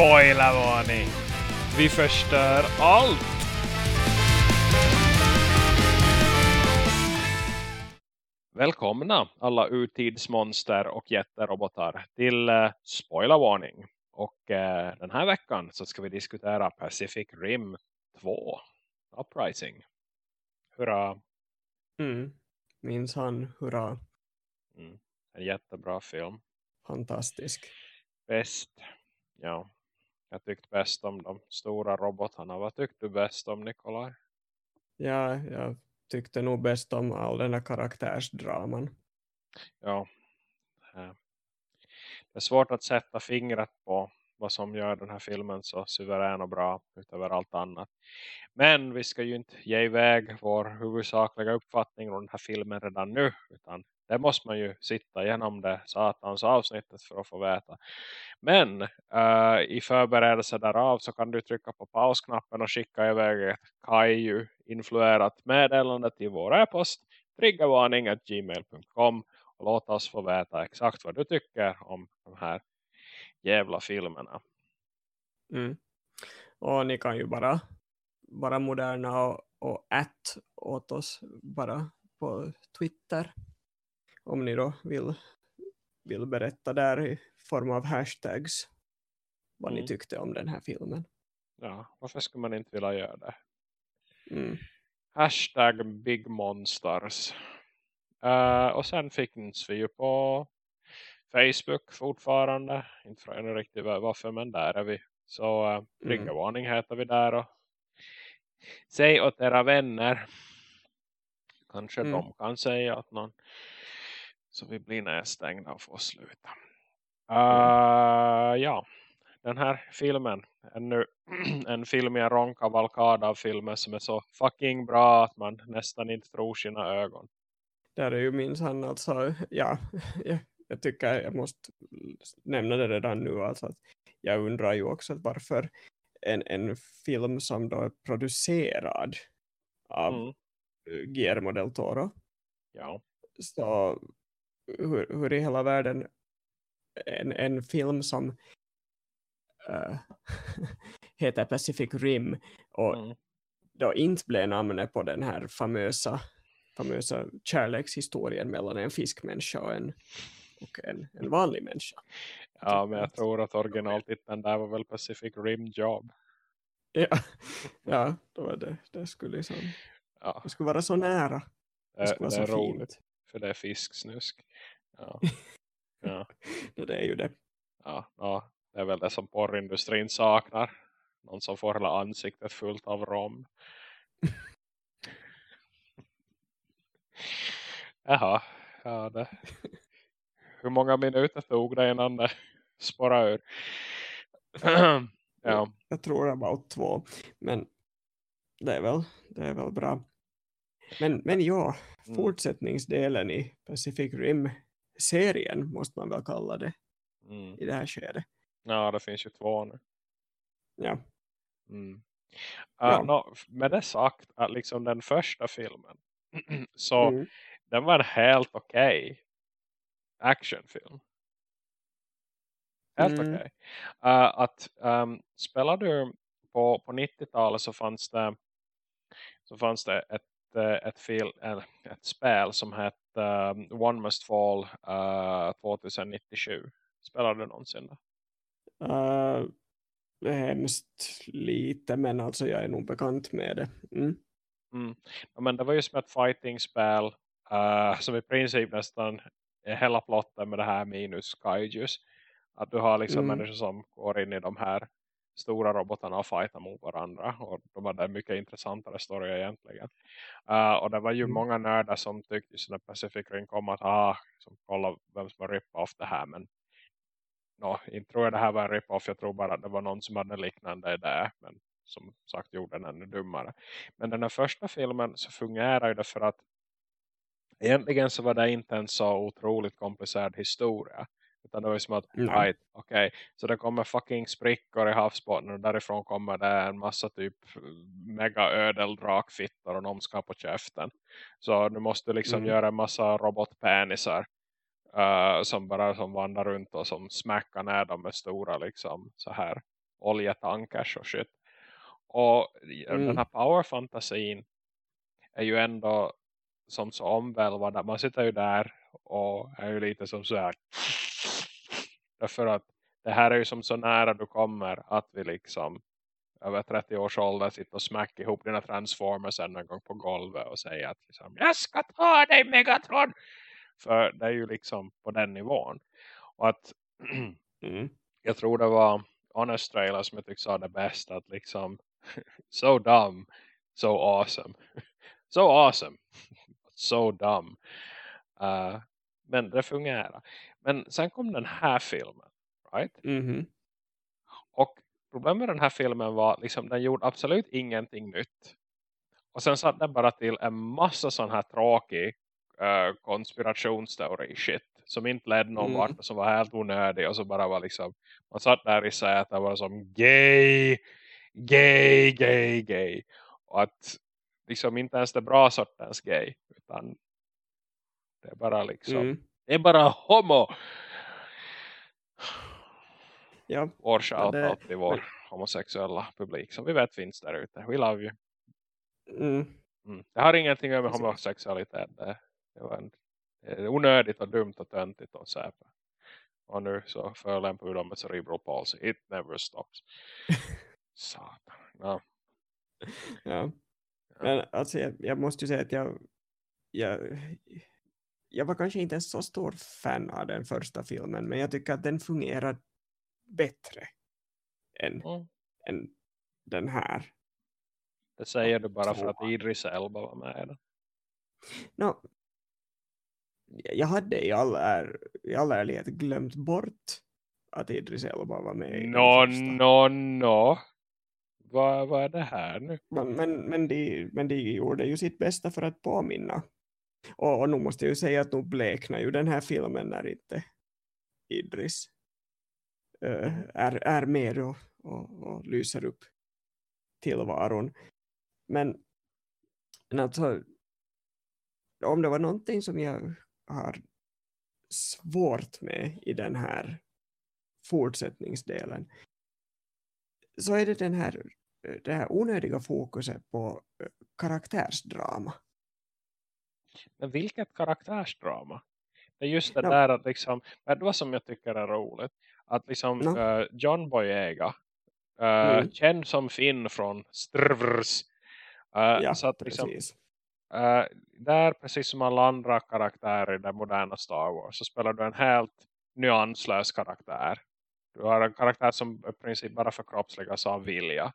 Spoilervarning! Vi förstör allt! Välkomna alla urtidsmonster och jätterobotar till uh, Spoilervarning. Och uh, den här veckan så ska vi diskutera Pacific Rim 2 Uprising. Hurra! Mm. Minns han, hurra. Mm. En jättebra film. Fantastisk. Bäst. Ja. Jag tyckte bäst om de stora robotarna. Vad tyckte du bäst om Nikolaj? Ja, jag tyckte nog bäst om all den här karaktärsdraman. Ja. Det är svårt att sätta fingret på vad som gör den här filmen så suverän och bra utöver allt annat. Men vi ska ju inte ge iväg vår huvudsakliga uppfattning om den här filmen redan nu. Utan det måste man ju sitta igenom det satans avsnittet för att få veta. Men uh, i förberedelse därav så kan du trycka på pausknappen och skicka iväg ett Kaiju-influerat meddelande till vår e-post triggervarning.gmail.com och låt oss få veta exakt vad du tycker om de här jävla filmerna. Mm. Och ni kan ju bara vara moderna och, och att åt oss bara på Twitter. Om ni då vill, vill berätta där i form av hashtags vad mm. ni tyckte om den här filmen. Ja, varför skulle man inte vilja göra det? Mm. Hashtag Big Monsters. Uh, och sen finns vi ju på Facebook fortfarande. Inte från riktigt varför men där är vi. Så uh, triggervarning mm. heter vi där. Och säg åt era vänner. Kanske mm. de kan säga att någon så vi blir nedstängda och får sluta. Uh, ja, den här filmen är nu en film i en ronkavalkad av filmer som är så fucking bra att man nästan inte tror sina ögon. Där är ju minsann alltså, ja, jag, jag tycker jag måste nämna det redan nu alltså att jag undrar ju också varför en, en film som då är producerad av mm. Guillermo del Toro ja. så hur, hur i hela världen en, en film som uh, heter Pacific Rim och mm. då inte blev namnet på den här famösa, famösa kärlekshistorien mellan en fiskmänniska och en, och en, en vanlig människa. Ja, men jag tror att originaltiteln där var väl Pacific Rim Job. Ja, ja då var det, det skulle liksom, ja. det skulle vara så nära. Det, det, det är roligt. Fint. För det är fisksnusk. Ja. ja. det är ju det. Ja, ja, det är väl det som porrindustrin saknar. Någon som får hela ansiktet fullt av rom. Jaha, ja det. Hur många minuter tog det innan det spårade ur? ja. Jag tror det var två. Men det är väl, det är väl bra. Men, men ja, mm. fortsättningsdelen i Pacific Rim-serien måste man väl kalla det mm. i det här skedet. Ja, det finns ju två nu. Ja. Mm. Uh, ja. No, med det sagt, att liksom den första filmen så mm. den var en helt okej okay actionfilm. Helt mm. okej. Okay. Uh, att um, spelar du på, på 90-talet så fanns det så fanns det ett ett, fil, ett spel som hette um, One Must Fall uh, eh, 2097. Spelade du någonsin då? Uh, hemskt lite men alltså jag är nog bekant med det. Mm. Mm. Ja, men det var ju som ett fighting-spel uh, som i princip nästan är hela plotten med det här minus kaijus. Att du har liksom mm. människor som går in i de här stora robotarna och fighta mot varandra. Och de hade en mycket intressantare story egentligen. Uh, och det var ju mm. många nördar som tyckte när Pacific Ring kom att ah, som kolla vem som har rip-off det här. Men no, inte tror jag det här var en rip-off. Jag tror bara att det var någon som hade liknande idé. Men som sagt gjorde den ännu dummare. Men den här första filmen så fungerar det för att egentligen så var det inte en så otroligt komplicerad historia. Utan det var ju som att, mm. right, okej. Okay. Så det kommer fucking sprickor i havsbotten och därifrån kommer det en massa typ mega ödeldrakfittor och de ska på käften. Så du måste liksom mm. göra en massa robotpenisar. Uh, som bara som vandrar runt och som smäckar ner dem med stora liksom så här oljetankers och shit. Och mm. den här powerfantasin är ju ändå som så omvälvande. Man sitter ju där och är ju lite som så här. Därför att det här är ju som så nära du kommer att vi liksom över 30 års ålder sitter och smäcker ihop dina transformers en gång på golvet och säger att liksom, jag ska ta dig Megatron. För det är ju liksom på den nivån. Och att mm. jag tror det var Honest Trailer som jag tyckte sa det bäst att liksom so dumb, so awesome. so awesome, so dumb. Uh, men det fungerar. Men sen kom den här filmen, right? Mm -hmm. Och problemet med den här filmen var liksom den gjorde absolut ingenting nytt. Och sen satt den bara till en massa sån här tråkig uh, konspirationsteori shit som inte ledde någon mm. vart som var helt onödig och så bara var liksom man satt där i sätet och var som gay, gay, gay, gay och att liksom inte ens det bra sortens gay utan det är bara liksom mm. Det är bara homo ja. vår shoutout till vår homosexuella publik som vi vet finns där ute. We love you. Mm. Mm. Det har ingenting med homosexualitet. Det, det var en, det onödigt och dumt och töntigt och säpa. Och nu så förolämpar vi dem med cerebral palsy. It never stops. Satan. Ja. ja. Men alltså jag, jag, måste ju säga att jag, jag, jag var kanske inte en så stor fan av den första filmen. Men jag tycker att den fungerar bättre än, mm. än den här. Det säger du bara för att Idris Elba var med. No, jag hade i all, är, i all ärlighet glömt bort att Idris Elba var med. No, no, no. Vad, vad är det här nu? Men, men, men, de, men de gjorde ju sitt bästa för att påminna. Och, och nu måste jag ju säga att nu bleknar ju den här filmen när inte Idris äh, är, är med och, och, och lyser upp tillvaron. Men, men alltså om det var någonting som jag har svårt med i den här fortsättningsdelen så är det den här, det här onödiga fokuset på eh, karaktärsdrama. Men vilket karaktärsdrama? Det är just det no. där att liksom, det var som jag tycker är roligt. Att liksom no. uh, John Boyega, uh, mm. känd som Finn från Strvrs. Uh, ja, så att liksom, precis. Uh, där precis som alla andra karaktärer i den moderna Star Wars så spelar du en helt nyanslös karaktär. Du har en karaktär som i princip bara förkroppsligas av vilja.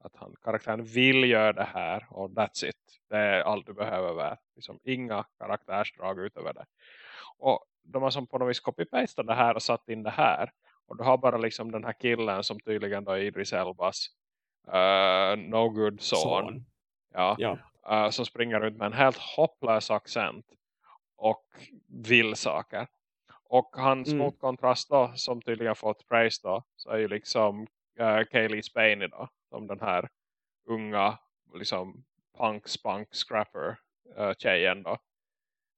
Att han, karaktären vill göra det här och that's it. Det är allt du behöver vara. Liksom inga karaktärsdrag utöver det. Och de har som på något vis copy-pastat det här och satt in det här. Och du har bara liksom den här killen som tydligen då är Idris Elbas uh, no good son. son. Ja. ja uh, som springer runt med en helt hopplös accent och vill saker. Och hans mm. motkontrast då, som tydligen fått praise då, så är ju liksom uh, Kaylee Spaney då, som den här unga liksom punk spunk scrapper uh, tjejen då.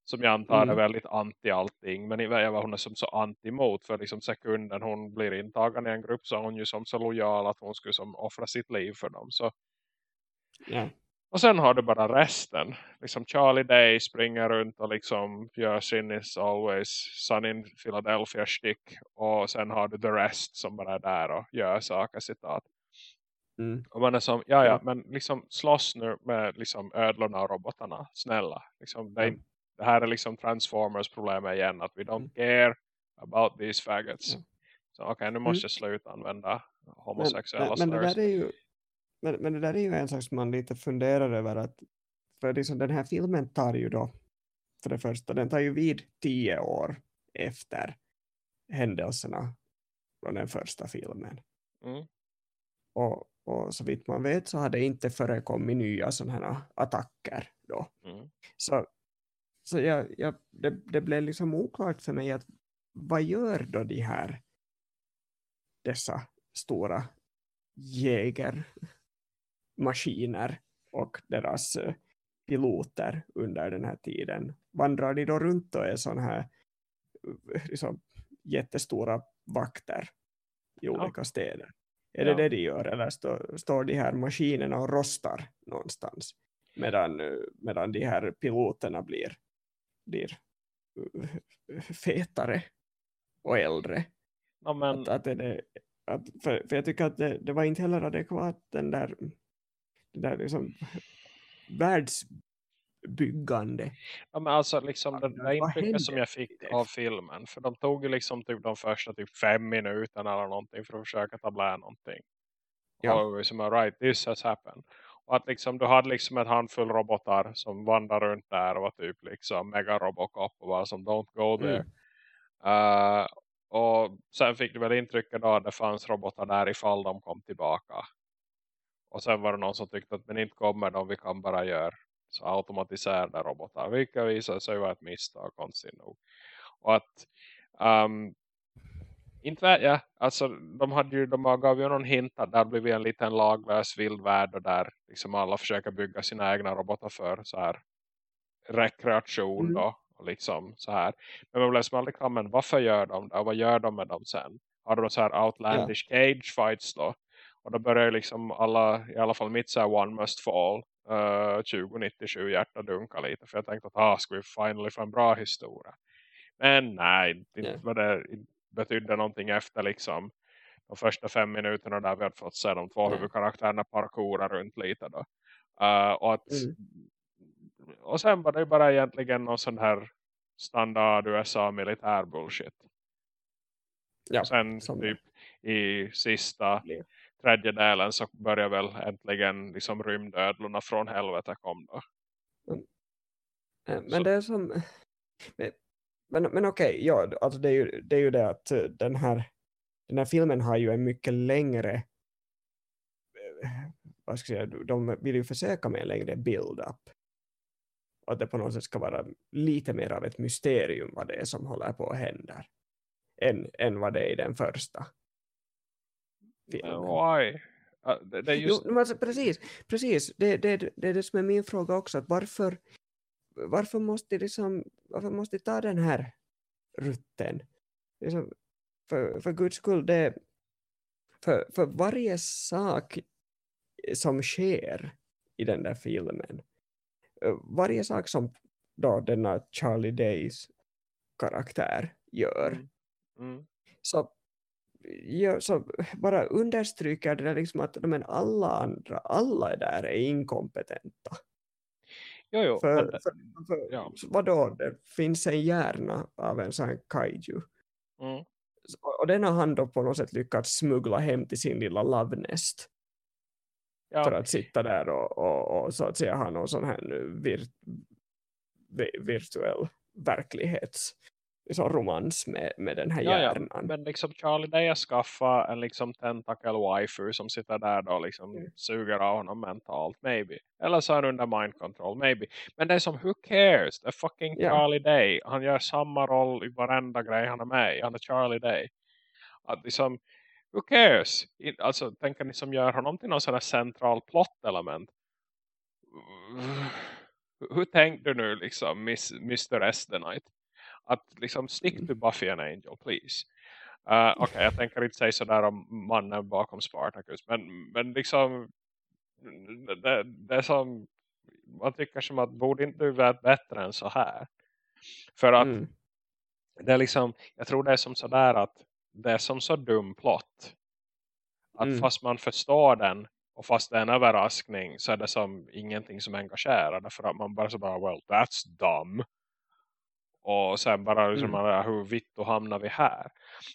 Som jag antar mm. är väldigt anti allting. Men jag var hon är som så anti mot. För liksom sekunden hon blir intagen i en grupp så är hon ju som så lojal att hon skulle som offra sitt liv för dem. Så yeah. Och sen har du bara resten. Liksom Charlie Day springer runt och liksom gör sin is always sun in Philadelphia stick. Och sen har du the rest som bara är där och gör saker citat. Mm. Och man är som, ja ja, men liksom slåss nu med liksom ödlorna och robotarna. Snälla. Liksom, det, det här är liksom Transformers problem igen. Att we don't mm. care about these faggots. Mm. Så okej, okay, nu måste mm. jag sluta använda homosexuella men, men, men det där är ju men, men det där är ju en sak som man lite funderar över att för liksom den här filmen tar ju då för det första, den tar ju vid tio år efter händelserna från den första filmen. Mm. Och, och så vitt man vet så har det inte förekommit nya sådana attacker då. Mm. Så, så jag, jag, det, det blev liksom oklart för mig att vad gör då de här dessa stora jäger maskiner och deras eh, piloter under den här tiden. Vandrar de då runt och är sådana här eh, liksom, jättestora vakter i olika ja. städer? Är det det de gör? Eller stå, står de här maskinerna och rostar någonstans? Medan, medan de här piloterna blir, blir fetare och äldre. Ja, men... att, att det, att, för, för jag tycker att det, det var inte heller adekvat den där, den där liksom världsbyggande. Ja, men alltså liksom det, det intrycket som jag fick av filmen. För de tog ju liksom typ de första typ fem minuterna eller någonting för att försöka ta blä någonting. Ja. Och liksom, right, this has happened. Och att liksom, du hade liksom en handfull robotar som vandrar runt där och var typ liksom mega robocop och var som don't go there. Mm. Uh, och sen fick du väl intrycket då att det fanns robotar där ifall de kom tillbaka. Och sen var det någon som tyckte att men inte kommer de, vi kan bara göra så automatiserade robotar. Vilka visade sig vara ett misstag konstigt nog. Och att um, inte vet jag, alltså de, hade ju, de gav ju någon hint att där blev en liten laglös vild värld och där liksom alla försöker bygga sina egna robotar för så här rekreation mm. då och liksom så här. Men man blev som aldrig klar, men varför gör de det? Och vad gör de med dem sen? Har de så här outlandish ja. cage fights då? Och då börjar liksom alla, i alla fall mitt så här One Must Fall uh, 2097 hjärta dunka lite. För jag tänkte att ah, ska vi finally få en bra historia. Men nej, inte yeah. vad det betydde någonting efter liksom de första fem minuterna där vi hade fått se de två mm. huvudkaraktärerna parkoura runt lite då. Uh, och, att, mm. och sen var det bara egentligen någon sån här standard USA militär bullshit. Ja, och sen typ i sista. Tredje delen så börjar väl äntligen liksom rymdödlorna från helvete kom då. Mm. Men så. det är som men, men okej, okay, ja, alltså det, är ju, det är ju det att eh, den här, den här filmen har ju en mycket längre eh, vad ska jag säga, de vill ju försöka med en längre build-up. Att det på något sätt ska vara lite mer av ett mysterium vad det är som håller på att hända. Än, än vad det är i den första. Why? det, är just... jo, alltså, precis, precis. Det, det, det är det som är min fråga också. Att varför, varför måste liksom, varför måste ta den här rutten? Liksom, för, för guds skull, det, för, för varje sak som sker i den där filmen, varje sak som då denna Charlie Days karaktär gör, mm. Mm. Så, ja, så bara understryker det liksom att men alla andra, alla där är inkompetenta. Jo, jo, för, men, för, för, ja. vadå, det finns en hjärna av en sån kaiju. Mm. Och den har han då på något sätt lyckats smuggla hem till sin lilla lavnest. Ja. För att sitta där och, och, och, så att säga ha någon sån här vir, virtuell verklighets liksom romans med, med den här ja, hjärnan. Ja. Men liksom Charlie Day har skaffat en liksom tentacle waifu som sitter där då liksom mm. suger av honom mentalt, maybe. Eller så är han under mind control, maybe. Men det är som, who cares? Det är fucking ja. Charlie Day. Han gör samma roll i varenda grej han är med. Han är Charlie Day. Att liksom, who cares? Alltså, tänker ni som gör honom till någon sån här central plot-element? Hur tänkte du nu liksom, Miss, Mr. Esdenite? Att liksom stick to Buffy and Angel, please. Uh, Okej, okay, jag tänker inte säga sådär om mannen bakom Spartacus. Men, men liksom det, det som man tycker som att borde inte du vara bättre än så här. För att mm. det är liksom, jag tror det är som sådär att det är som så dum plott. Att mm. fast man förstår den och fast det är en överraskning så är det som ingenting som engagerar. För att man bara så bara, well that's dumb. Och sen bara liksom, mm. hur vitt och hamnar vi här?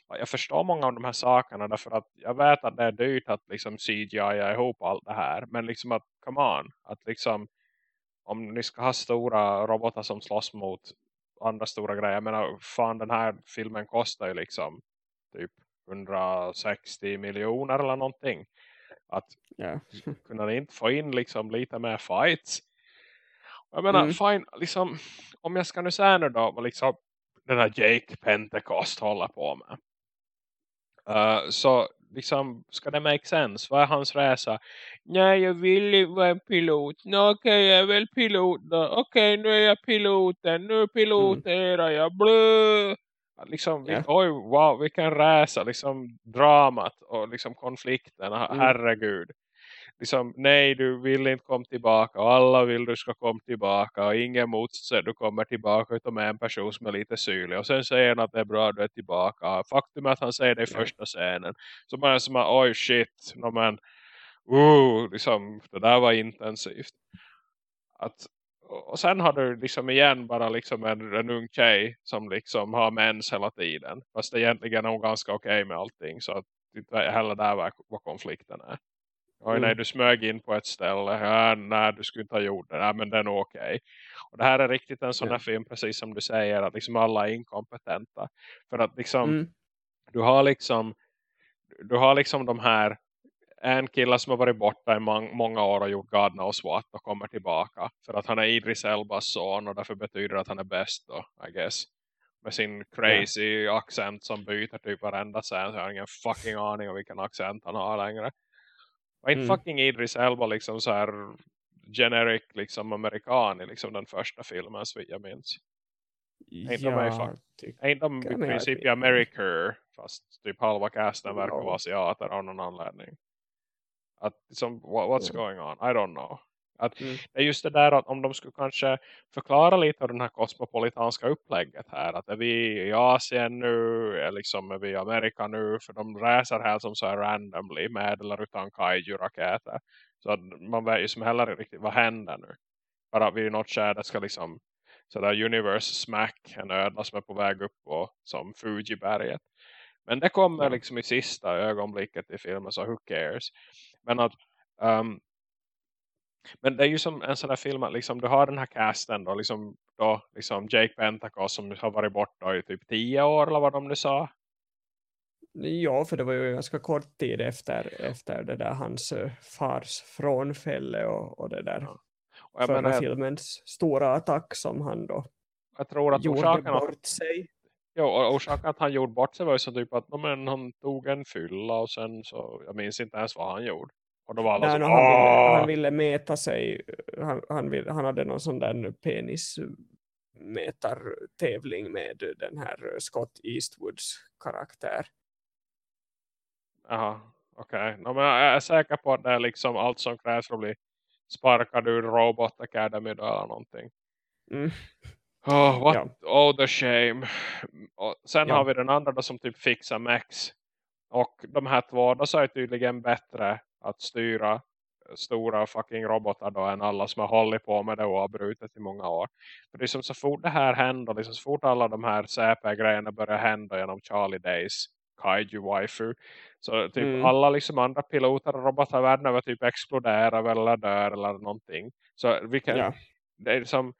Jag förstår många av de här sakerna därför att jag vet att det är dyrt att liksom CGI ihop allt det här. Men liksom att, come on, att liksom om ni ska ha stora robotar som slåss mot andra stora grejer. Jag menar, fan den här filmen kostar ju liksom typ 160 miljoner eller någonting. Att yeah. kunna inte få in liksom lite mer fights jag menar, mm. fine, liksom, om jag ska nu säga nu då vad liksom den här Jake Pentecost håller på med. Uh, så liksom, ska det make sense? Vad är hans resa? Nej, jag vill inte vara en pilot. Okej, okay, jag är väl pilot då. Okej, okay, nu är jag piloten. Nu piloterar mm. jag. Blö! liksom, yeah. oj wow, vilken räsa, liksom dramat och liksom konflikterna, mm. herregud liksom, nej du vill inte komma tillbaka. Och alla vill du ska komma tillbaka. Och ingen motsätter du kommer tillbaka utom en person som är lite syrlig. Och sen säger han att det är bra att du är tillbaka. Faktum är att han säger det i första scenen. Så man är som att oj shit. No, men, uh, liksom, det där var intensivt. Att och sen har du liksom igen bara liksom en, en ung tjej som liksom har mens hela tiden. Fast egentligen är hon ganska okej okay med allting. Så att inte heller där var, vad konflikten är. Oj mm. nej du smög in på ett ställe. Ja, nej du skulle inte ha gjort det. Nej men den är okej. Okay. Och det här är riktigt en sån här film precis som du säger. Att liksom alla är inkompetenta. För att liksom mm. du har liksom du har liksom de här en kille som har varit borta i mång, många år och gjort God knows what och kommer tillbaka. För att han är Idris Elbas son och därför betyder det att han är bäst då, I guess. Med sin crazy yeah. accent som byter typ varenda scen. Så jag har ingen fucking aning om vilken accent han har längre. Var inte mm. fucking Idris Elba liksom så här generic liksom amerikan i liksom den första filmen så jag minns. Ja, inte de i princip i America fast typ halva casten verkar vara asiater av någon anledning. Att liksom, what, what's mm. going on? I don't know. Att mm. Det är just det där att om de skulle kanske förklara lite av den här kosmopolitanska upplägget här. Att är vi i Asien nu? Är, liksom, är vi i Amerika nu? För de reser här som så här randomly med eller utan kaiju-raketer. Så man vet ju som heller riktigt vad händer nu. Bara vi i något skärde ska liksom sådär universe smack en ödla som är på väg upp och, som Fuji-berget. Men det kommer liksom i sista ögonblicket i filmen så who cares. Men att um, men det är ju som en sån där film att liksom, du har den här casten då, liksom, då, liksom Jake Pentacle som har varit borta i typ tio år eller vad de nu sa. Ja, för det var ju ganska kort tid efter, efter det där hans uh, fars frånfälle och, och det där ja. och förra menar, filmens stora attack som han då jag tror att gjorde bort att, sig. Jo, och orsaken att han gjorde bort sig var ju så typ att men, han tog en fylla och sen så, jag minns inte ens vad han gjorde. Och då var alla Nej, så, han, ville, han ville mäta sig. Han, han, ville, han hade någon sån där penismätartävling med den här Scott Eastwoods karaktär. Jaha, okej. Okay. No, men jag är säker på att det är liksom allt som krävs för att bli sparkad ur Robot Academy då eller någonting. Mm. Oh, what? Ja. oh, the shame. Och sen ja. har vi den andra då som typ fixar Max. Och de här två då så är tydligen bättre att styra stora fucking robotar då än alla som har hållit på med det oavbrutet i många år. För det är som så fort det här händer, liksom så fort alla de här CP-grejerna börjar hända genom Charlie Days kaiju waifu. Så typ mm. alla liksom andra piloter och robotar världen över typ exploderar eller dör eller någonting. Så vi kan, ja. det är som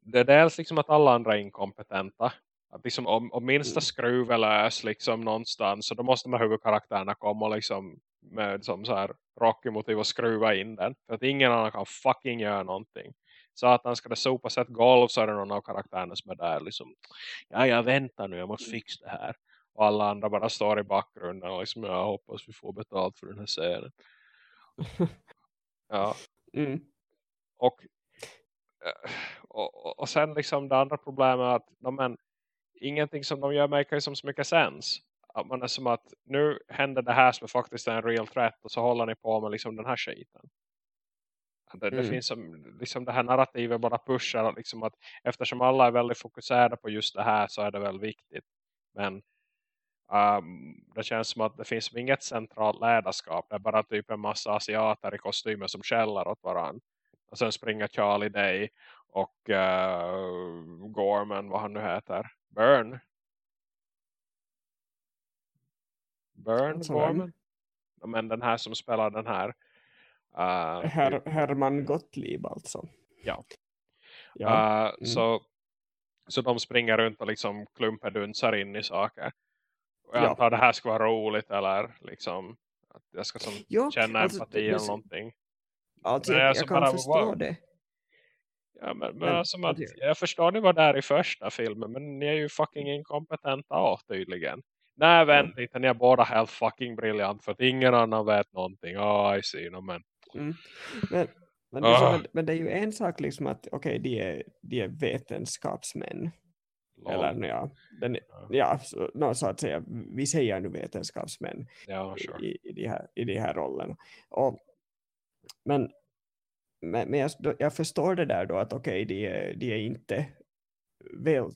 det är dels liksom att alla andra är inkompetenta. Att liksom om, om minsta mm. skruv är lös liksom någonstans så då måste de här huvudkaraktärerna komma och liksom med som så här rocky motiv och skruva in den. För att ingen annan kan fucking göra någonting. Så att han ska det sopas ett golv så är det någon av karaktärerna som är där liksom. Ja, jag väntar nu, jag måste fixa det här. Och alla andra bara står i bakgrunden och liksom, jag hoppas vi får betalt för den här scenen. ja. Mm. Och, eh, och, och sen liksom det andra problemet är att de, men, ingenting som de gör make som så mycket sens att man är som att nu händer det här som är faktiskt en real threat och så håller ni på med liksom den här skiten. Det, mm. det finns som, liksom det här narrativet bara pushar liksom att eftersom alla är väldigt fokuserade på just det här så är det väl viktigt. Men um, det känns som att det finns inget centralt ledarskap. Det är bara typ en massa asiater i kostymer som källar åt varandra. Och sen springer Charlie Day och uh, Gorman, vad han nu heter. Burn Burn Gorman. Men den här som spelar den här. Uh, Her Herman Gottlieb alltså. Ja. ja. Uh, mm. så, så de springer runt och liksom klumpedunsar in i saker. Och jag ja. antar det här ska vara roligt eller liksom att jag ska som jo, känna alltså, empati det, eller någonting. Alltså, jag, jag, jag kan bara, förstå wow. det. Ja, men, men, men alltså, att, jag förstår ni var där i första filmen men ni är ju fucking inkompetenta tydligen. Nej, vänt inte. Ni är båda helt fucking briljant. För att ingen annan vet någonting. Oh, I see. No, men. Mm. Men, men, oh. men, men, det är ju en sak liksom att okej, okay, de, är, de är vetenskapsmän. Lol. Eller ja, den, ja så, no, så att säga, vi säger nu vetenskapsmän ja, sure. i, i, de här, i de här rollerna. Och, men men, men jag, jag, förstår det där då att okej, okay, de, är, de är inte väl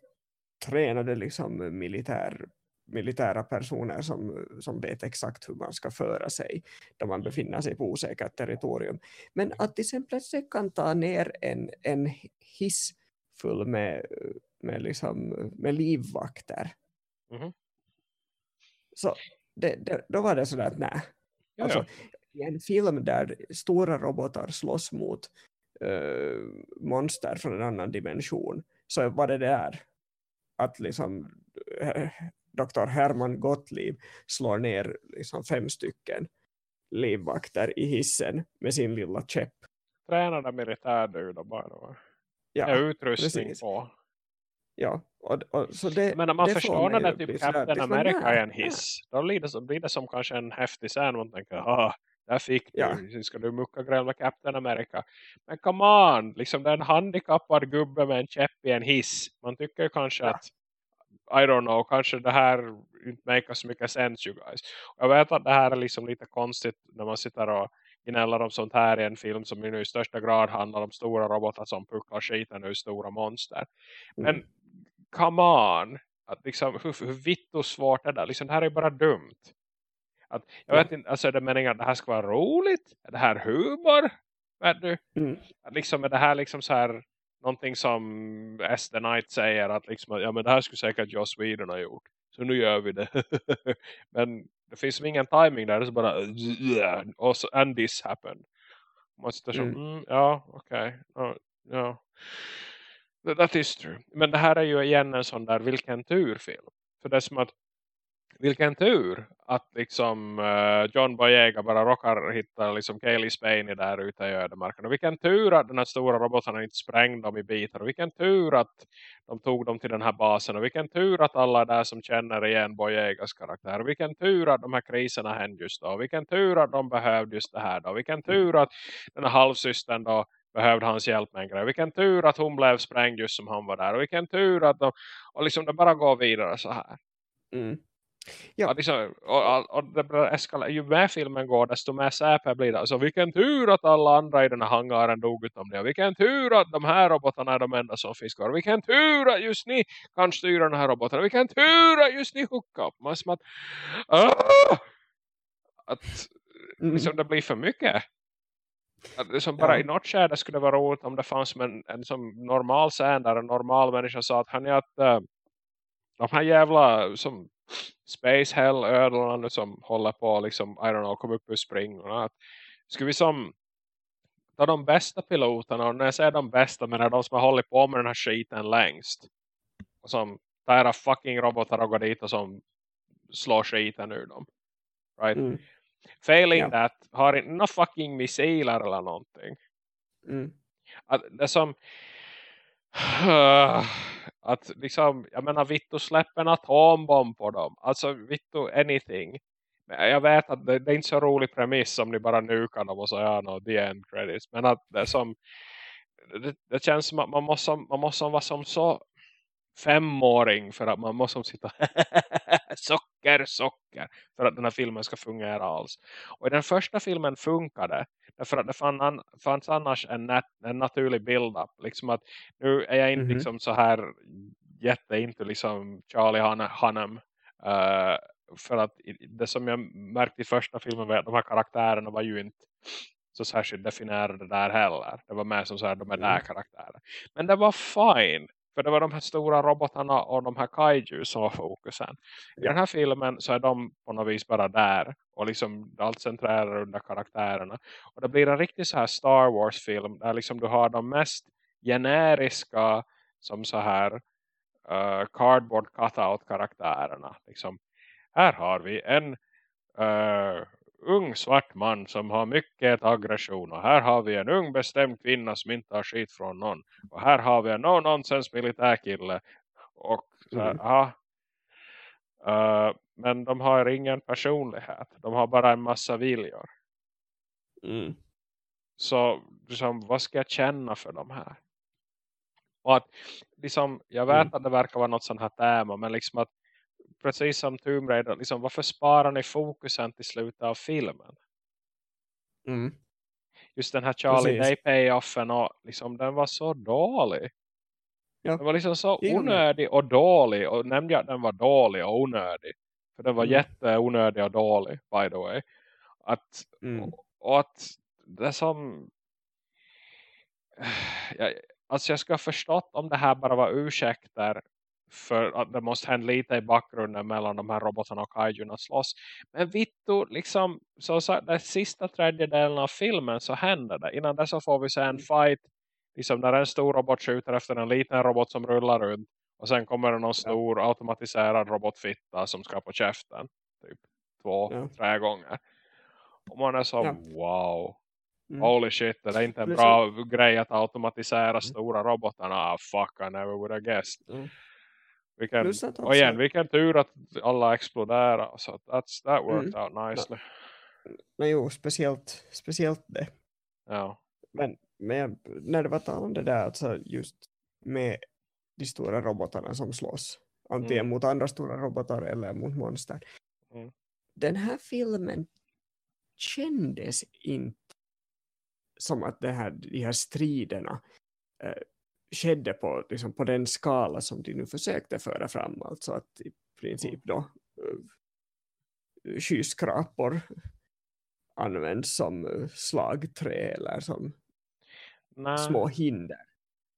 tränade liksom militär, militära personer som, som vet exakt hur man ska föra sig då man befinner sig på osäkert territorium. Men att de sen plötsligt kan ta ner en, en hiss full med, med, liksom, med livvakter. Mm -hmm. Så det, det, då var det sådär att nej. Alltså, i en film där stora robotar slåss mot uh, monster från en annan dimension så var det där att liksom uh, Dr. Herman Gottlieb slår ner liksom fem stycken livvakter i hissen med sin lilla käpp. Tränade militärdöda bara. Ja, utrustning precis. på. Ja, och, och, så det, men när man det förstår när det typ Captain America är en hiss, då blir det, blir det som kanske en häftig scen. Man tänker, ah, där fick du, ja. ska du mucka gräl med Captain America. Men come on, liksom det är en handikappad gubbe med en käpp i en hiss. Man tycker kanske ja. att, I don't know, kanske det här inte make så mycket sense you guys. Och jag vet att det här är liksom lite konstigt när man sitter och gnäller om sånt här i en film som nu i största grad handlar om stora robotar som pucklar skiten ur stora monster. Men mm. come on, att liksom, hur, hur vitt och svårt är det? Liksom, det här är bara dumt. Att, jag ja. vet inte, alltså är det meningen att det här ska vara roligt? Är det här humor? Vet du? Mm. Att liksom, är det här liksom så här någonting som S. The Knight säger att liksom, ja men det här skulle säkert Joss Whedon ha gjort. Så nu gör vi det. men det finns ingen timing där. Det är bara och så, and this happened. Man sitter så, mm. mm ja okej. Okay. ja. That is true. Men det här är ju igen en sån där vilken turfilm. För det är som att vilken tur att liksom eh, John Boyega bara råkar hitta liksom Kaylee Spaney där ute i ödemarken. Och vilken tur att den här stora robotarna inte sprängde dem i bitar. Och vilken tur att de tog dem till den här basen. Och vilken tur att alla där som känner igen Boyegas karaktär. Och vilken tur att de här kriserna hände just då. Och vilken tur att de behövde just det här då. Och vilken tur att den här halvsystern då behövde hans hjälp med en grej. Vilken tur att hon blev sprängd just som han var där. Och vilken tur att de, och liksom det bara går vidare så här. Mm. Ja. Liksom, och, och det eskala, ju mer filmen går desto mer säper blir det. Alltså vilken tur att alla andra i den här hangaren dog utom det. Vilken tur att de här robotarna är de enda som finns kvar. Vilken tur att just ni kan styra den här robotarna. Vilken tur att just ni hookar upp. Man som att, ah! att mm. liksom, det blir för mycket. Att liksom bara ja. i något skärde skulle det vara roligt om det fanns en, en som normal scen där en normal människa sa att han är att uh, de här jävla som Space Hell ödlarna som håller på liksom, I don't know, komma upp ur springorna. Att, ska vi som ta de bästa piloterna och när jag säger de bästa men är de som har hållit på med den här skiten längst. Och som tar era fucking robotar och går dit och som slår skiten ur dem. Right? Mm. Failing yeah. that har inte några fucking missiler eller någonting. Mm. Att det som att liksom, jag menar Vittu släpper en atombomb på dem. Alltså Vittu anything. Men jag vet att det, det, är inte så rolig premiss om ni bara nukar dem och så ja, no, the end credits. Men att det som det, det känns som att man måste, man måste vara som så femåring för att man måste sitta socker, socker för att den här filmen ska fungera alls. Och i den första filmen funkade därför att det fann, fanns annars en, nat, en naturlig build-up. Liksom att nu är jag inte mm -hmm. liksom så här jätteinte liksom Charlie Han Hunnam uh, för att det som jag märkte i första filmen var att de här karaktärerna var ju inte så särskilt definierade där heller. Det var mer som så här, de är där mm. karaktärer. Men det var fine. För det var de här stora robotarna och de här kaiju som var fokusen. I den här filmen så är de på något vis bara där. Och liksom allt centrerar under karaktärerna. Och det blir en riktig så här Star Wars-film. Där liksom du har de mest generiska som så här uh, cardboard cutout-karaktärerna. Liksom, här har vi en uh, ung svart man som har mycket aggression. Och här har vi en ung bestämd kvinna som inte har skit från någon. Och här har vi en no-nonsense militärkille. Och så här, mm. ja. Uh, men de har ingen personlighet. De har bara en massa viljor. Mm. Så liksom, vad ska jag känna för de här? Och att liksom, jag vet Mm. att det verkar vara något sånt här tema. Men liksom att precis som Tomb Raider. Liksom, varför sparar ni fokusen till slutet av filmen? Mm. Just den här Charlie Precis. Day payoffen. Och liksom, den var så dålig. Ja. Den var liksom så onödig och dålig. Och nämnde jag att den var dålig och onödig. För den var Mm. jätteonödig och dålig. By the way. Att, Mm. och att det som jag, alltså jag ska ha förstått om det här bara var ursäkter för att det måste hända lite i bakgrunden mellan de här robotarna och kaijuna slåss. Men Vittu, liksom, så sagt, den sista tredjedelen av filmen så händer det. Innan dess så får vi se en fight liksom där en stor robot skjuter efter en liten robot som rullar runt. Och sen kommer det någon stor automatiserad robotfitta som ska på käften. Typ två, Ja. tre gånger. Och man är så, Ja. wow. Mm. Holy shit, det är inte en bra grej att automatisera stora robotarna. Ah, fuck, I never would have guessed. Mm. Vilken, och igen, vilken tur att alla exploderar. Så that's, that worked Mm. out nicely. Men jo, speciellt, speciellt det. Ja. Men, men jag- när det var tal om det där, alltså just med de stora robotarna som slåss. Antingen Mm. mot andra stora robotar eller mot monster. Mm. Den här filmen kändes inte som att det här, de här striderna eh, skedde på, liksom på den skala som de nu försökte föra fram. Alltså att i princip då eh, skyskrapor används som eh, slagträ eller som Nej, små hinder.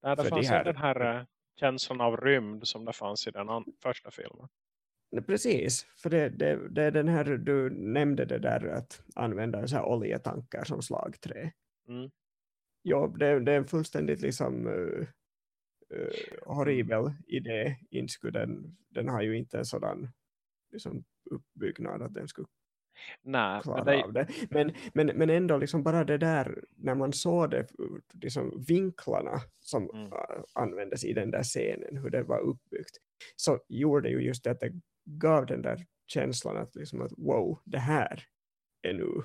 nej, det för de fanns här- den här eh, känslan av rymd som det fanns i den första filmen. Precis, för det, det, det är den här, du nämnde det där att använda så här oljetankar som slagträ. Mm. Ja, det, det är en fullständigt liksom uh, horribel idé. Inte skulle den, den har ju inte en sådan liksom, uppbyggnad att den skulle Nej, men klara det, av det. Men, men, men ändå liksom bara det där, när man såg det, liksom vinklarna som Mm. äh, användes i den där scenen, hur det var uppbyggt, så gjorde ju just det att det gav den där känslan att, liksom att wow, det här är nu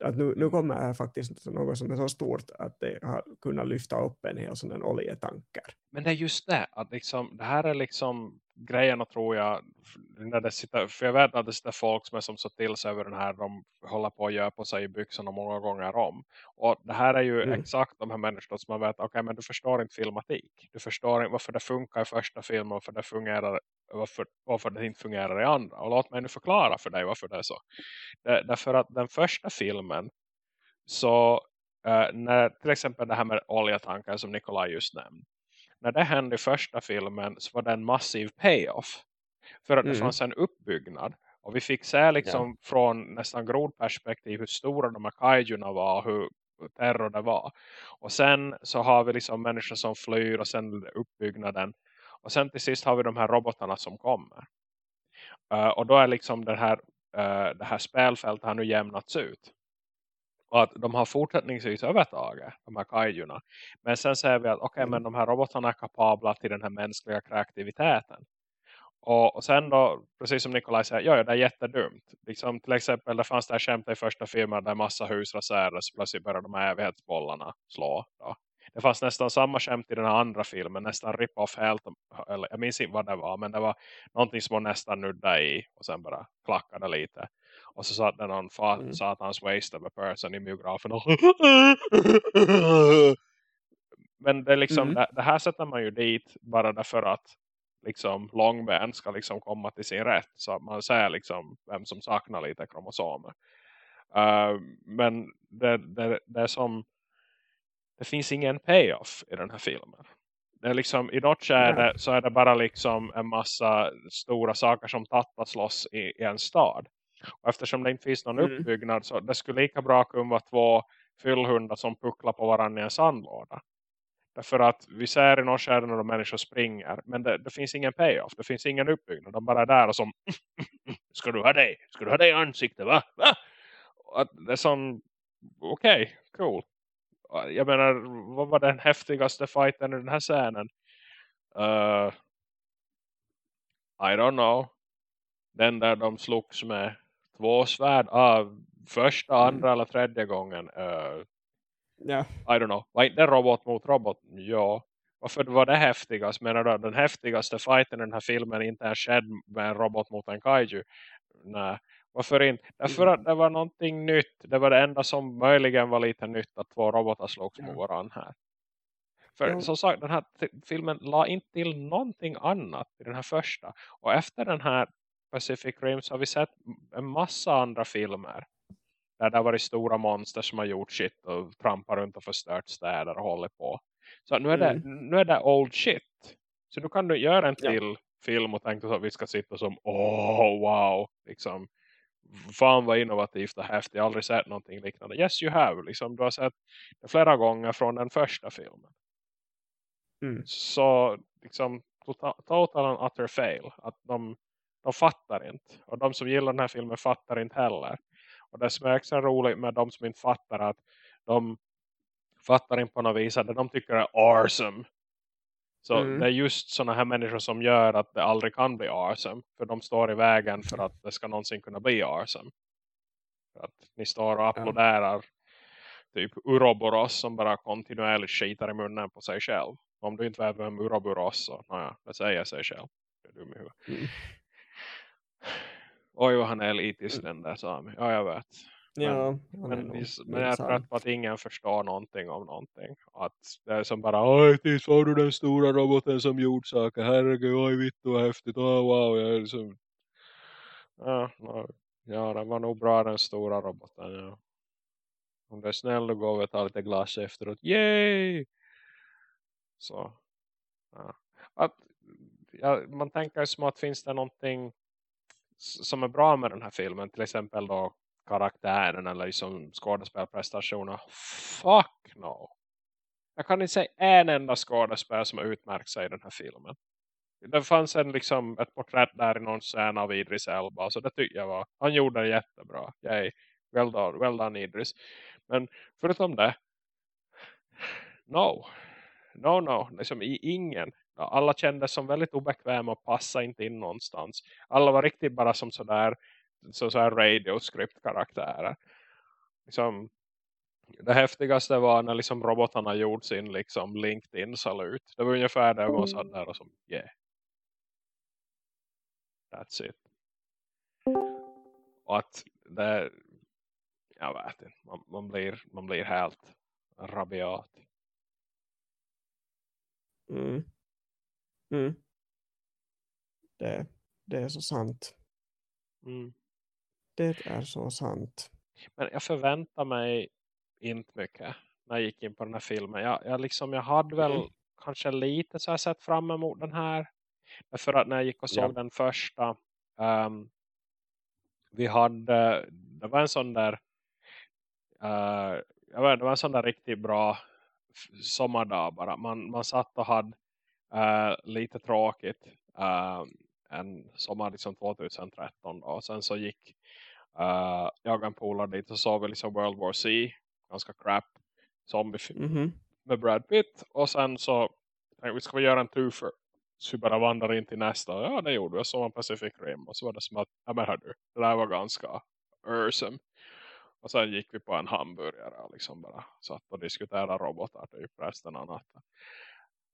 att nu, nu kommer här faktiskt något som är så stort att det har kunnat lyfta upp en hel här oljetanker. Men det är just det. Att liksom, det här är liksom grejerna tror jag. När det sitter, för jag vet att det sitter folk som är som så till sig över den här. De håller på att göra på sig i byxorna många gånger om. Och det här är ju Mm. exakt de här människorna som man vet. Okej men du förstår inte filmatik. Du förstår inte varför det funkar i första filmen. Varför det fungerar. Varför, varför det inte fungerar i andra. Och låt mig nu förklara för dig varför det är så. Det, därför att den första filmen. Så eh, när till exempel det här med oljetanken som Nikolaj just nämnde när det hände i första filmen så var det en massiv payoff. För att det Mm. fanns en uppbyggnad. Och vi fick se liksom från nästan grodperspektiv hur stora de här kaijuna var. Hur terror det var. Och sen så har vi liksom människor som flyr och sen uppbyggnaden. Och sen till sist har vi de här robotarna som kommer. Eh, och då är liksom den här, eh, det här spelfältet har nu jämnats ut. Och att de har fortsättningsvis övertaget, de här kaijuna. Men sen säger vi att okej, Mm. men de här robotarna är kapabla till den här mänskliga kreativiteten. Och, och sen då, precis som Nikolaj säger, ja, ja det är jättedumt. Liksom, till exempel, det fanns det här skämtet i första filmen där massa hus raserades. Plötsligt började de här evighetsbollarna slå. Då. Det fanns nästan samma skämt i den andra filmen. Nästan rip-off helt. Eller, jag minns inte vad det var. Men det var någonting som var nästan nudda i. Och sen bara klackade lite. Och så satt det någon fa- Mm. satans waste of a person i biografen. Och Men det, är liksom, Mm. det, det här sätter man ju dit bara därför att liksom långben ska liksom komma till sin rätt. Så att man ser liksom vem som saknar lite kromosomer. Uh, men det, det, det är som det finns ingen payoff i den här filmen. Det är liksom, I något skede så är det bara liksom en massa stora saker som tattas loss i, i en stad. Och eftersom det inte finns någon Mm. uppbyggnad så det skulle lika bra kunna vara två fyllhundar som pucklar på varandra i en sandlåda. Därför att vi ser i skede när de människor springer. Men det, det finns ingen payoff. Det finns ingen uppbyggnad. De bara är där och som Ska du ha dig? Ska du ha dig i ansiktet va? va? Att det är som Okej, okay, cool. Jag menar, vad var den häftigaste fighten i den här scenen? Uh, I don't know. Den där de slogs med två svärd av första, Mm. andra eller tredje gången. Uh, Ja, I don't know. Var inte robot mot robot? Ja. varför var det häftigast? Menar du den häftigaste fighten i den här filmen inte är skedd med en robot mot en kaiju? Nej. Varför inte? Därför mm. att det var någonting nytt. Det var det enda som möjligen var lite nytt att två robotar slogs mot varandra här. För ja. som sagt, den här filmen la inte till någonting annat i den här första. Och efter den här Pacific Rim så har vi sett en massa andra filmer. Där det har varit stora monster som har gjort shit och trampar runt och förstört städer och håller på. Så nu är, det, mm. nu är det old shit. Så nu kan du göra en till ja. film och tänka att vi ska sitta som, åh wow, liksom fan vad innovativt och häftigt. Jag har aldrig sett någonting liknande. Yes you have. Liksom, du har sett det flera gånger från den första filmen. Mm. Så liksom total, total and utter fail. Att de, de fattar inte. Och de som gillar den här filmen fattar inte heller. Och det som är extra roligt med de som inte fattar att de fattar inte på något vis att det de tycker är awesome. Så mm. det är just sådana här människor som gör att det aldrig kan bli awesome. För de står i vägen för att det ska någonsin kunna bli awesome. För att ni står och applåderar ja. typ Uroboros som bara kontinuerligt skitar i munnen på sig själv. Om du inte vet vem Uroboros så, naja, det säger sig själv. Det är dum i huvudet. Mm. Oj vad han är elitisk den där Sami. Ja jag vet. Ja, men, men, men jag tror att ingen förstår någonting om någonting. Att det är som bara, oj, tills var du den stora roboten som gjort saker. Herregud, oj, vitt vad häftigt. Oh, wow, jag är liksom... Ja, ja, den var nog bra den stora roboten, ja. Om det är snäll då går vi och tar lite glass efteråt. Yay! Så. Ja. Att, ja, man tänker som att finns det någonting som är bra med den här filmen. Till exempel då karaktären eller liksom skådespelprestationer. Fuck no. Jag kan inte säga en enda skådespel som har utmärkt sig i den här filmen. Det fanns en, liksom, ett porträtt där i någon scen av Idris Elba. Så det tycker jag var. Han gjorde det jättebra. Yay. Well done, well done Idris. Men förutom det. No. No, no. Liksom ingen. Alla kändes som väldigt obekväma och passade inte in någonstans. Alla var riktigt bara som sådär så, så här radioscript-karaktärer. Liksom, det häftigaste var när liksom robotarna gjorde sin liksom LinkedIn-salut. Det var ungefär det man satt där och som, yeah. That's it. Och att det, jag vet inte, man, man, blir, man blir helt rabiat. Mm. Mm. Det, det är så sant. Mm. Det är så sant. Men jag förväntar mig inte mycket när jag gick in på den här filmen. Jag, jag, liksom, jag hade väl mm. kanske lite så här sett fram emot den här. För att när jag gick och såg ja. den första. Um, vi hade, det var en sån där. Uh, jag vet, det var en sån där riktigt bra sommardag bara. Man, man satt och hade uh, lite tråkigt. Uh, en sommar liksom 2013 då. Och sen så gick uh, jag och en polare dit och såg vi liksom World War C. Ganska crap zombiefilm mm -hmm. med Brad Pitt. Och sen så tänkte vi ska vi göra en tur för så vi bara vandrar in till nästa. Ja det gjorde vi. Så en Pacific Rim. Och så var det som att, ja men hördu, det där var ganska awesome. Och sen gick vi på en hamburgare och liksom bara satt och diskuterade robotar typ resten av natten.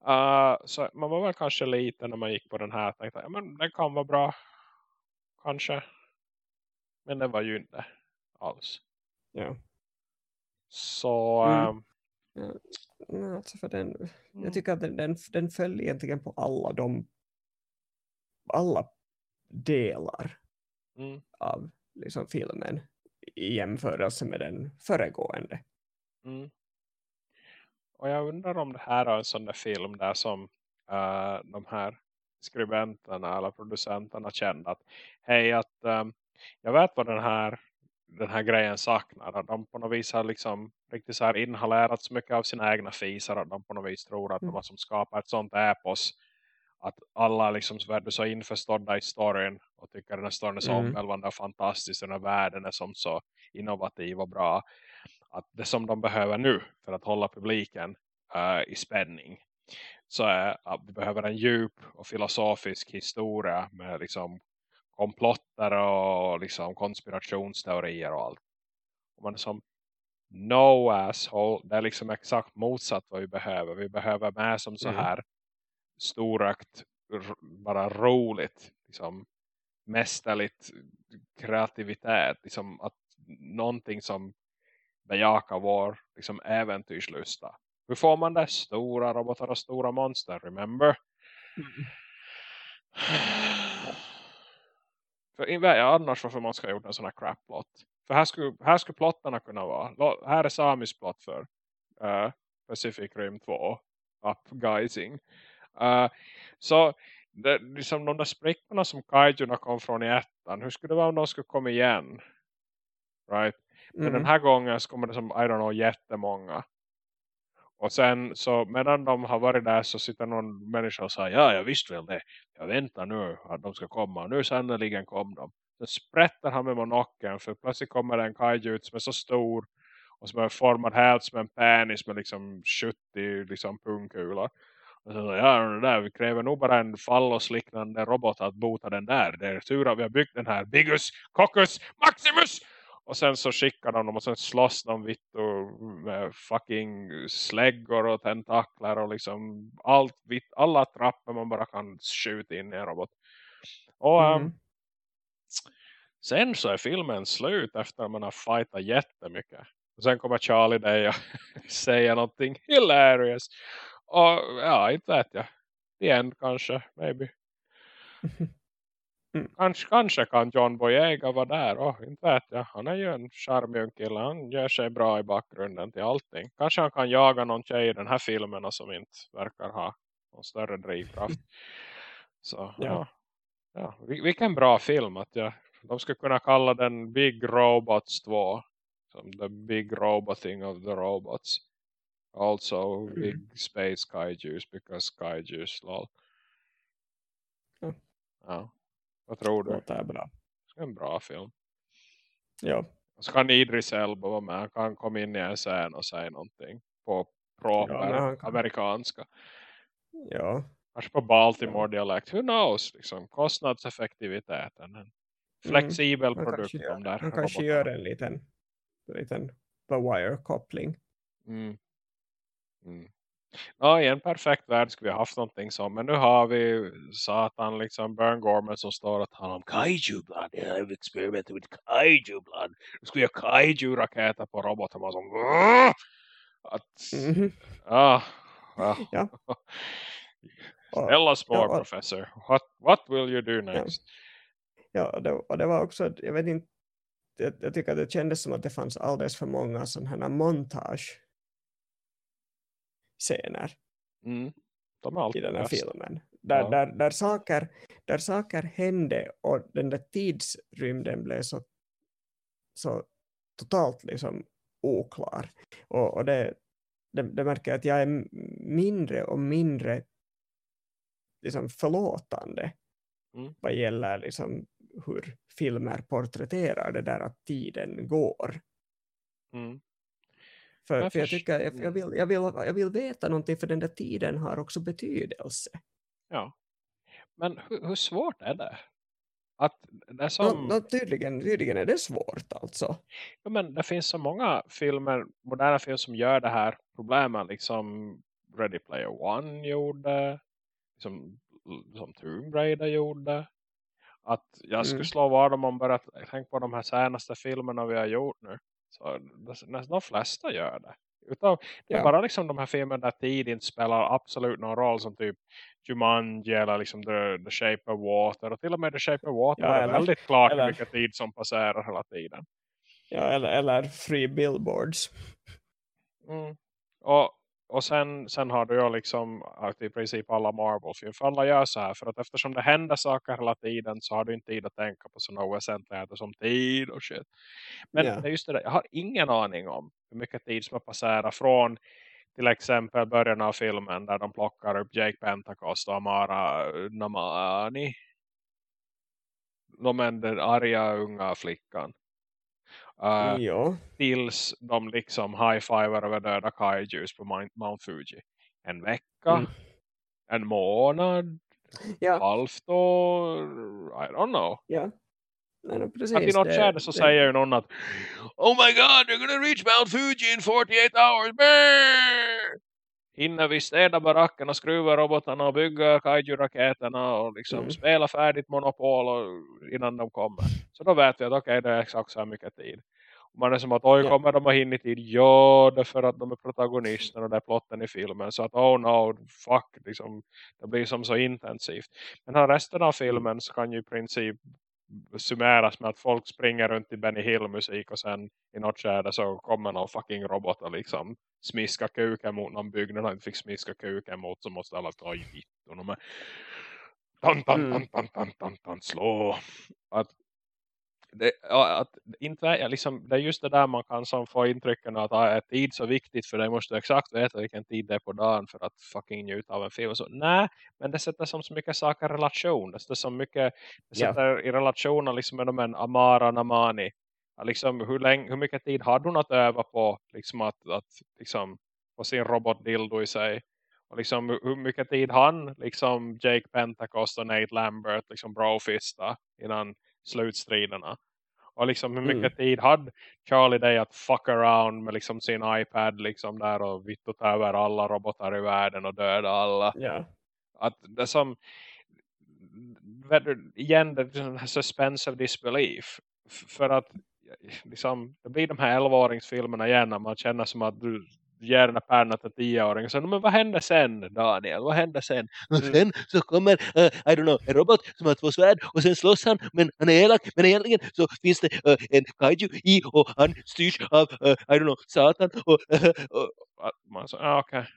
Uh, så man var väl kanske lite när man gick på den här tänkte ja men den kan vara bra kanske men det var ju inte alls ja så mm. um, ja, alltså för den, mm. jag tycker att den, den, den föll egentligen på alla de alla delar mm. av liksom filmen i jämförelse med den föregående mm. Och jag undrar om det här är en sån där film där som uh, de här skribenterna eller producenterna kände att hej att um, jag vet vad den här den här grejen saknar. Att de på något vis har liksom riktigt så här inhalerat så mycket av sina egna fisar att de på något vis tror att mm. de har som skapar ett sånt epos att alla liksom är så införstådda i storyn och tycker den här storyn är så mm. omvälvande och fantastisk och den här världen är som så innovativ och bra att det som de behöver nu för att hålla publiken uh, i spänning så är att vi behöver en djup och filosofisk historia med liksom komplotter och liksom konspirationsteorier och allt. Och man är som, no asshole. Det är liksom exakt motsatt vad vi behöver. Vi behöver med som så mm. här mm. storakt, bara roligt. Liksom mästerligt kreativitet. Liksom att någonting som bejaka vår liksom, äventyrslusta. Hur får man det? Stora robotar och stora monster, remember? Mm. För annars varför man ska ha gjort en sån här crap-plot. För här skulle, här skulle plottarna kunna vara. Här är Samis plott för uh, Pacific Rim 2. Upguising. Uh, så det, liksom de där sprickorna som kaijuna kom från i ettan. Hur skulle det vara om de skulle komma igen? Right? Men mm. den här gången så kommer det som, I don't know, jättemånga. Och sen så medan de har varit där så sitter någon människa och säger ja jag visste väl det. Jag väntar nu att de ska komma. Nu sannoliken kom de. Så sprättar han med monocken för plötsligt kommer en kaiju ut som är så stor och som är formad helt som en penis med liksom 70 liksom pungkulor. Och så, ja, det där, vi kräver nog bara en fallosliknande robot att bota den där. Det är tur att vi har byggt den här Bigus, Coccus, Maximus! Och sen så skickar de dem och sen slåss de vitt och med fucking släggor och tentakler och liksom allt vitt, alla trappor man bara kan skjuta in i en robot. Och mm. um, sen så är filmen slut efter att man har fightat jättemycket. Och sen kommer Charlie Day och säger någonting hilarious. Och ja, inte vet jag. The end kanske, maybe. Mm. Kanske, kanske kan John Boyega vara där. Oh, inte vet jag. Han är ju en charmig kille. Han gör sig bra i bakgrunden till allting. Kanske han kan jaga någon tjej i den här filmen som inte verkar ha någon större drivkraft. Så ja. ja. ja. Vilken bra film att jag, de skulle kunna kalla den Big Robots 2. Som the big roboting of the robots. Also mm. big space kaijus because kaijus lol. Ja. ja. Vad tror du? Det är bra. En bra film. Ja. Och så kan Idris Elba vara med. Han kan komma in i en scen och säga någonting. På proper ja, kan... amerikanska. Ja. Kanske på Baltimore-dialekt. Who knows? Liksom, kostnadseffektiviteten. En flexibel mm. produkt. Kanske, de där han kanske gör en liten, liten The Wire-koppling. Mm. Mm. Ja, i en perfekt värld skulle vi ha haft någonting som. Men nu har vi satan liksom Burn Gorman som står och talar om kaiju blood. Yeah, I've experimented with kaiju blood. Nu skulle jag kaiju-raketer på robotar. Man som, att, mm -hmm. ah, ah. ja. Tell us more, ja, professor. What, what will you do next? Ja, ja det, och det var också, jag vet inte, jag, jag tycker att det kändes som att det fanns alldeles för många sådana här montage scener mm. I den här bäst. filmen. Där, ja. där, där, saker, där saker hände och den där tidsrymden blev så, så totalt liksom oklar. Och, och det, det, det märker jag att jag är mindre och mindre liksom förlåtande mm. vad gäller liksom hur filmer porträtterar det där att tiden går. Mm. För, för jag tycker, jag, jag, vill, jag, vill, jag vill veta någonting för den där tiden har också betydelse. Ja. Men hur, hur svårt är det? Att det som... no, no, tydligen, tydligen är det svårt alltså. Ja, men det finns så många filmer, moderna filmer som gör det här problemet. Liksom Ready Player One gjorde. Som, som Tomb Raider gjorde. Att jag skulle mm. slå vad om man bara tänker på de här senaste filmerna vi har gjort nu. Så de flesta gör det. Utan, det är ja. bara liksom de här filmerna där tid inte spelar absolut någon roll som typ Jumanji eller liksom The, The Shape of Water. Och till och med The Shape of Water ja, är väldigt klart eller, hur mycket tid som passerar hela tiden. Ja, eller, eller Free Billboards. Mm. Och och sen, sen har du ju liksom att i princip alla Marvel-filmer. För alla gör så här. För att eftersom det händer saker hela tiden så har du inte tid att tänka på sådana oväsentligheter som tid och shit. Men yeah. just det där, jag har ingen aning om hur mycket tid som har passerat från till exempel början av filmen där de plockar upp Jake Pentecost och Amara Namani. De är den arga unga flickan. Uh, ja. Tills de liksom high-fivar över döda kaijus på Mount Fuji. En vecka, mm. en månad, ja. halvt år, I don't know. Ja. Nej, precis, att i något skärde så det, säger någon att Oh my god, you're gonna reach Mount Fuji in 48 hours. Brrr! Hinner vi städa barackerna, skruva robotarna och bygga kaiju-raketerna och liksom mm. spela färdigt monopol och, innan de kommer. Så då vet vi att okej, okay, det är exakt så här mycket tid. Och man är som att, oj, kommer de att hinna i tid? Ja, det är för att de är protagonisterna och det är plotten i filmen. Så att, oh no, fuck, liksom, det blir som så intensivt. Men här resten av filmen så kan ju i princip summeras med att folk springer runt i Benny Hill musik och sen i något skärde så kommer någon fucking robot och liksom smiska kuken mot någon byggnad. Han inte fick smiska kuken mot så måste alla ta i vitton och tan, tan, tan, tan, tan, tan, tan, slå. Att det, att inte, liksom, det är just det där man kan som få intrycken att är tid så viktigt för dig måste du exakt veta vilken tid det är på dagen för att fucking njuta av en film. Så, nej, men det sätter som så mycket saker i relation. Det sätter så mycket det sätter yeah. i relation liksom, med en Amara Namani. Liksom, hur, länge, hur mycket tid hade hon att öva på liksom, att, att liksom, få sin robot dildo i sig? Och liksom, hur mycket tid han, liksom Jake Pentecost och Nate Lambert liksom brofista innan slutstriderna. Och liksom hur mycket mm. tid hade Charlie Day att fuck around med liksom sin iPad liksom där och vittot över alla robotar i världen och döda alla. Yeah. Att det som igen den här suspense of disbelief. För att liksom, det blir de här 11-åringsfilmerna igen när man känner som att du ger den här pennan till tioåringen. Så, men vad händer sen Daniel? Vad händer sen? Och mm. sen så kommer, uh, I don't know, en robot som har två svärd och sen slåss han, men han är elak. Men egentligen så finns det uh, en kaiju i och han styrs av, uh, I don't know, satan. Och, och man så, ah, okej. Okay.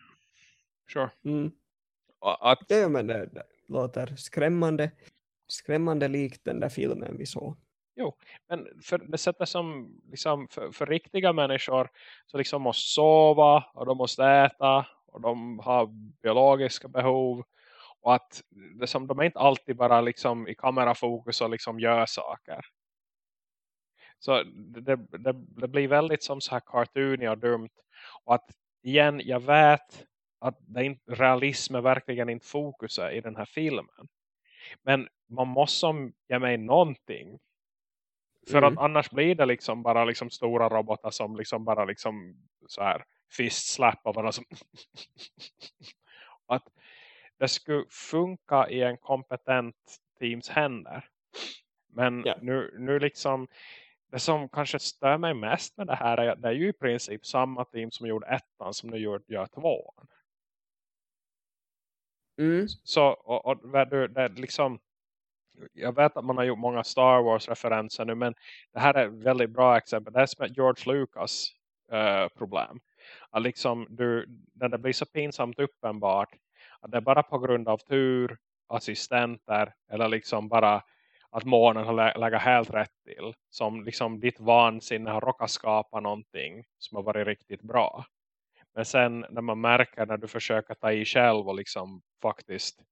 Sure. Mm. Att, ja, men det, det låter skrämmande, skrämmande likt den där filmen vi såg. Jo, men för det sättet som liksom för, för, riktiga människor så liksom måste sova och de måste äta och de har biologiska behov och att det som, de är inte alltid bara liksom i kamerafokus och liksom gör saker. Så det, det, det blir väldigt som så här cartoonig och dumt och att igen, jag vet att det inte, realism är verkligen inte fokuset i den här filmen. Men man måste ge mig någonting för mm. att annars blir det liksom bara liksom stora robotar som liksom bara liksom så här fist slap och bara som att det skulle funka i en kompetent teams händer. Men yeah. nu, nu liksom det som kanske stör mig mest med det här är att det är ju i princip samma team som gjorde ettan som nu gör, gör tvåan. Mm. Så och, och det, det liksom jag vet att man har gjort många Star Wars-referenser nu men det här är ett väldigt bra exempel. Det är som ett George Lucas uh, problem. Att liksom du, när det blir så pinsamt uppenbart att det är bara på grund av tur, assistenter eller liksom bara att månen har lä läggat helt rätt till. Som liksom ditt vansinne har råkat skapa någonting som har varit riktigt bra. Men sen när man märker när du försöker ta i själv och liksom faktiskt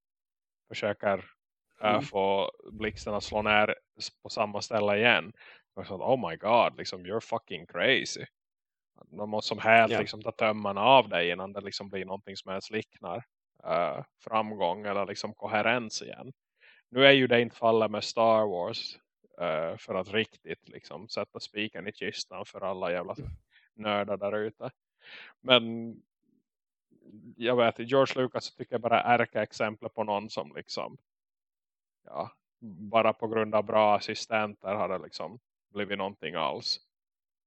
försöker mm. få blixten att slå ner på samma ställe igen. Och så, oh my god, liksom, you're fucking crazy. Man måste som helt yeah. liksom, ta tömmarna av dig innan det liksom blir någonting som ens liknar uh, framgång eller liksom koherens igen. Nu är ju det inte fallet med Star Wars uh, för att riktigt liksom, sätta spiken i kistan för alla jävla mm. nördar där ute. Men jag vet, George Lucas tycker jag bara är exempel på någon som liksom ja, bara på grund av bra assistenter har det liksom blivit någonting alls.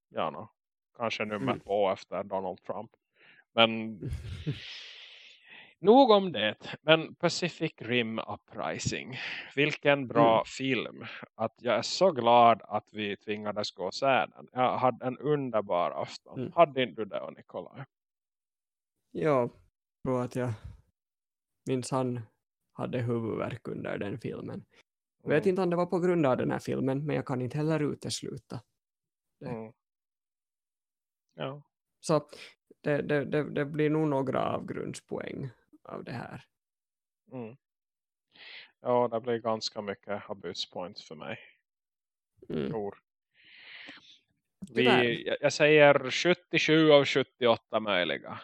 Ja, no. kanske nummer mm. två efter Donald Trump. Men nog om det. Men Pacific Rim Uprising. Vilken bra mm. film. Att jag är så glad att vi tvingades gå och se den. Jag hade en underbar afton. Mm. Hade inte du det, Nikolaj? Ja, jag tror att jag minns han hade huvudvärk under den filmen. Jag vet inte om det var på grund av den här filmen, men jag kan inte heller utesluta det. Mm. Ja. Så det, det, det, det, blir nog några avgrundspoäng av det här. Mm. Ja, det blir ganska mycket abuse points för mig. Mm. Tror. Vi, jag säger 77 av 78 möjliga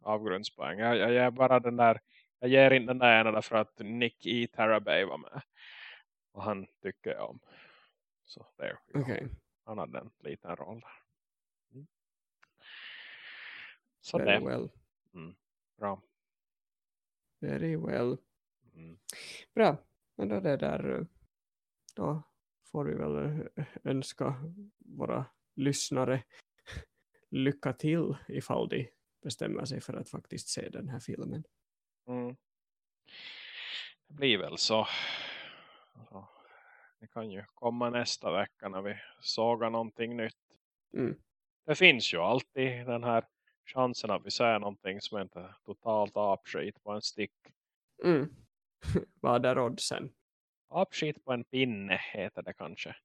avgrundspoäng. Jag, jag ger bara den där jag ger inte den där ena för att Nick E. Tarabay var med. Och han tycker jag om. Så there okay. Han hade en liten roll där. Mm. Så Very det. Well. Mm. Bra. Very well. Mm. Bra. Men då det där då får vi väl önska våra lyssnare lycka till ifall de bestämmer sig för att faktiskt se den här filmen. Mm. Det blir väl så. Alltså, det kan ju komma nästa vecka när vi sågar någonting nytt. Mm. Det finns ju alltid den här chansen att vi säger någonting som inte är totalt apskit på en stick. Mm. Vad är oddsen? Apskit på en pinne heter det kanske.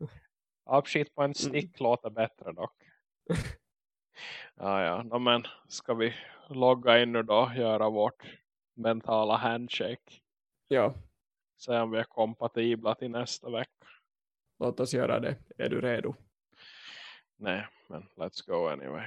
Apskit på en stick mm. låter bättre dock. ja, ja. No, men ska vi logga in nu då? Göra vårt mentala handshake. Ja. Se om vi är kompatibla till nästa vecka. Låt oss göra det. Är du redo? Nej, men let's go anyway.